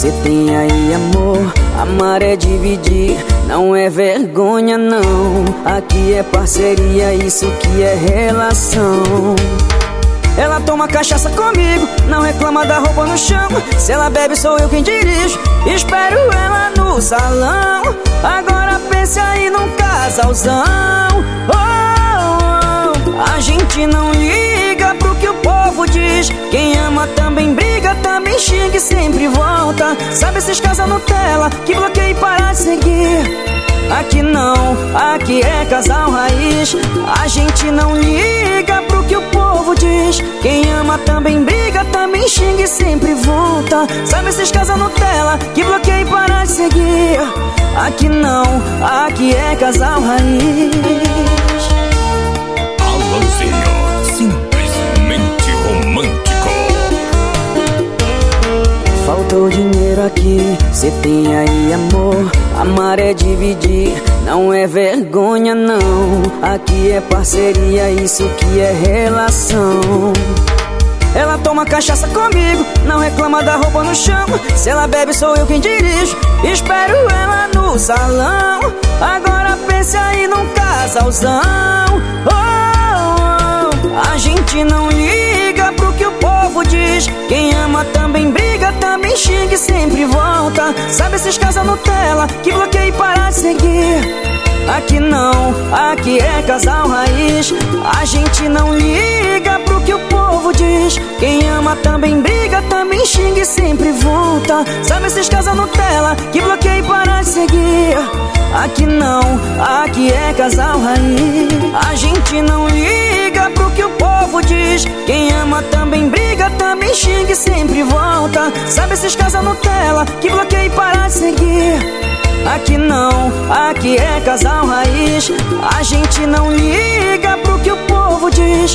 Cê tem aí amor, amar é dividir, não é vergonha não. Aqui é parceria, isso que é relação. Ela toma cachaça comigo, não reclama da roupa no chão. Se ela bebe, sou eu quem dirijo. Espero ela no salão. Agora pense aí num casalzão. Oh, oh, oh. A gente não liga pro que o povo diz. Quem ama briga, também xinga e sempre volta. Sabe esses casal Nutella que bloqueia e para de seguir? Aqui não, aqui é casal raiz. A gente não liga pro que o povo diz. Quem ama também briga, também xinga e sempre volta. Sabe esses casal Nutella que bloqueia e para de seguir? Aqui não, aqui é casal raiz. Alanzinho, Faltou dinheiro aqui, cê tem aí amor. Amar é dividir, não é vergonha não. Aqui é parceria, isso que é relação. Ela toma cachaça comigo, não reclama da roupa no chão. Se ela bebe, sou eu quem dirijo. Espero ela no salão. Agora pense aí num casalzão. Oh, oh, oh. A gente não liga pro que o povo diz. Quem ama também briga, também xinga e sempre volta. Sabe esses casal Nutella que bloqueia e para de seguir? Aqui não, aqui é casal raiz. A gente não liga pro que o povo diz. Quem ama também briga, também xinga e sempre volta. Sabe esses casal Nutella que bloqueia e para de seguir? Aqui não, aqui é casal raiz. A gente não liga briga, também xinga e sempre volta. Sabe esses casal Nutella que bloqueia e para de seguir? Aqui não, aqui é casal raiz. A gente não liga pro que o povo diz.